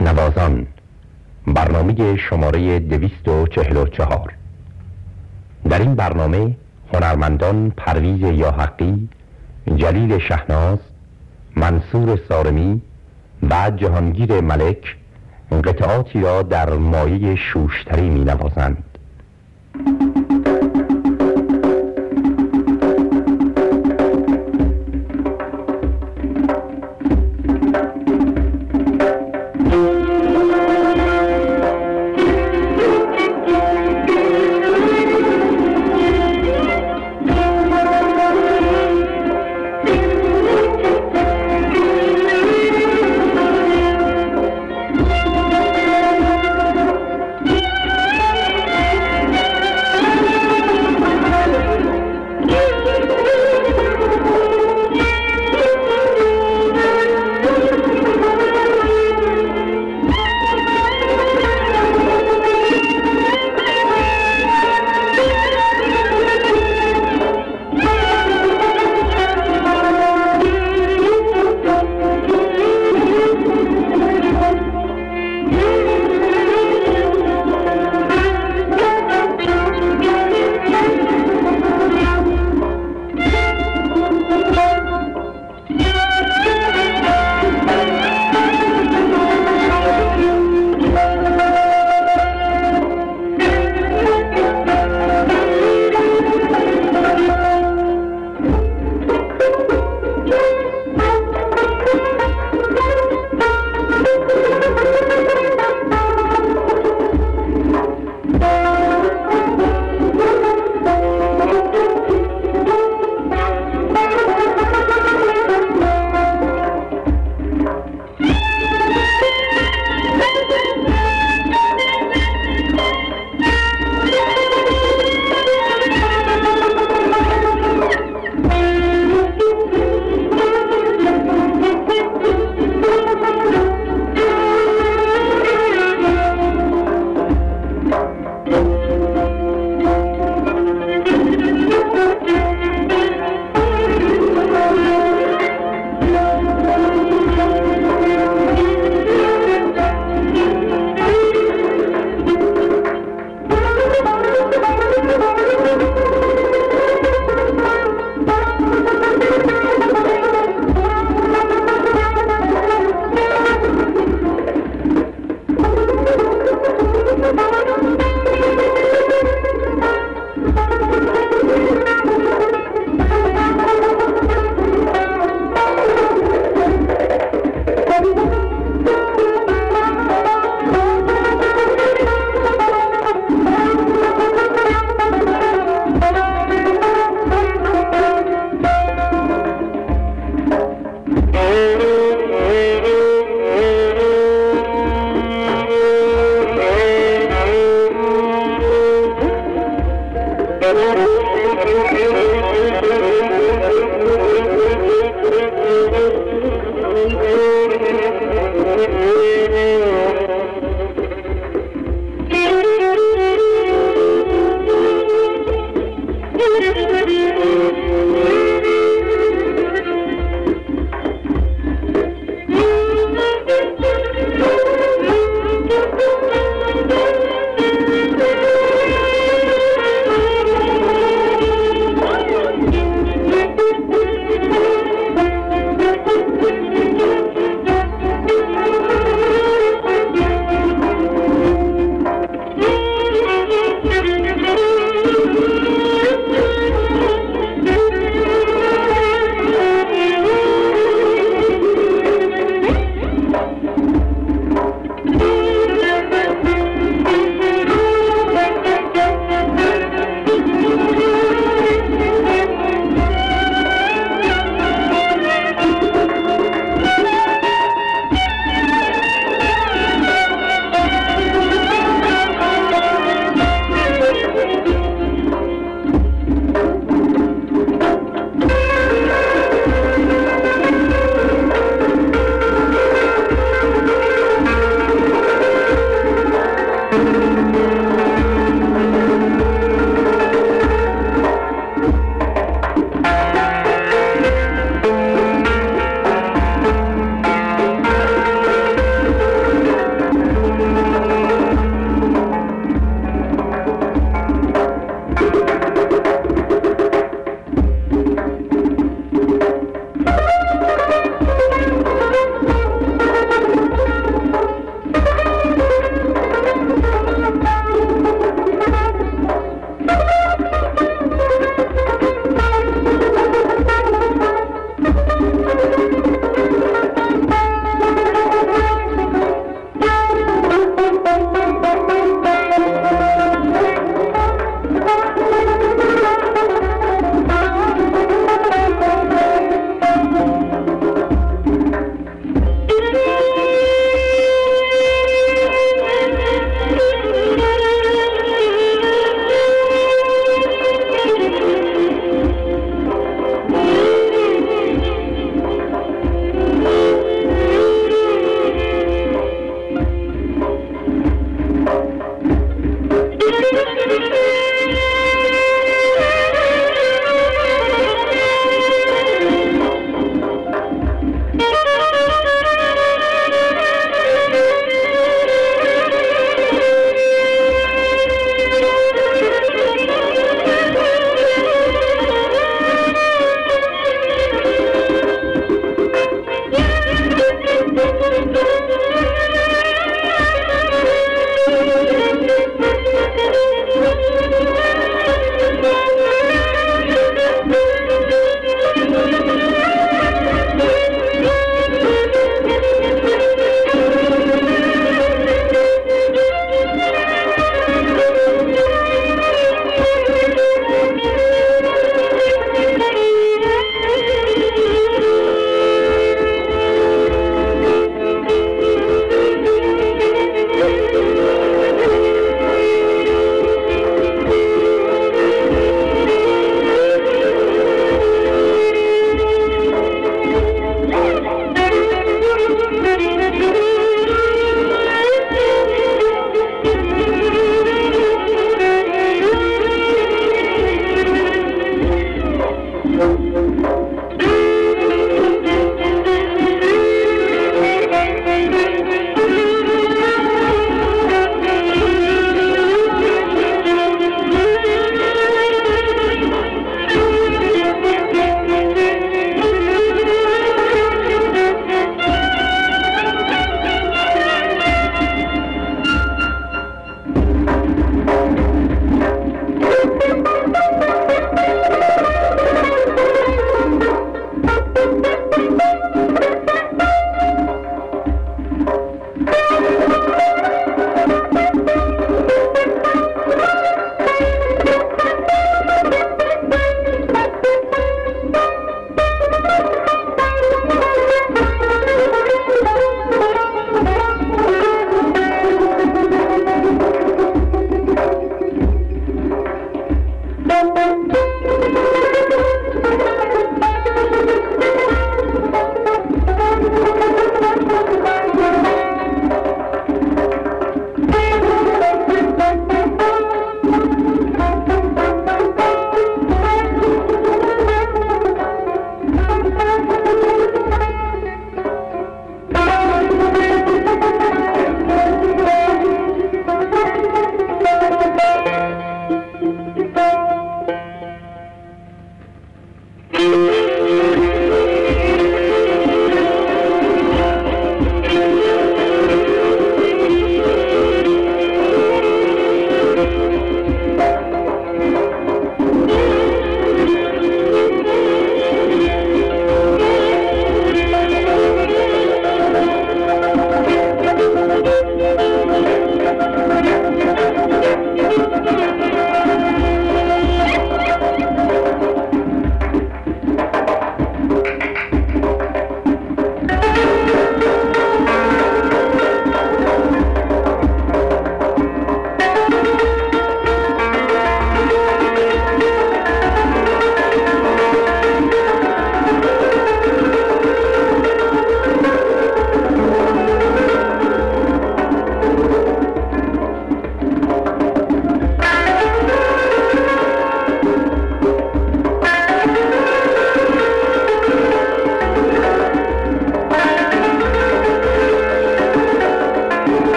تکنوازان برنامه شماره دویست و چهل و چهار. در این برنامه هنرمندان پرویز یاحقی جلیل شهناز منصور سارمی و جهانگیر ملک قطعاتی را در مایه شوشتری می نوازند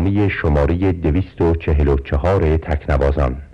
برنامه شماره 244 تکنوازان.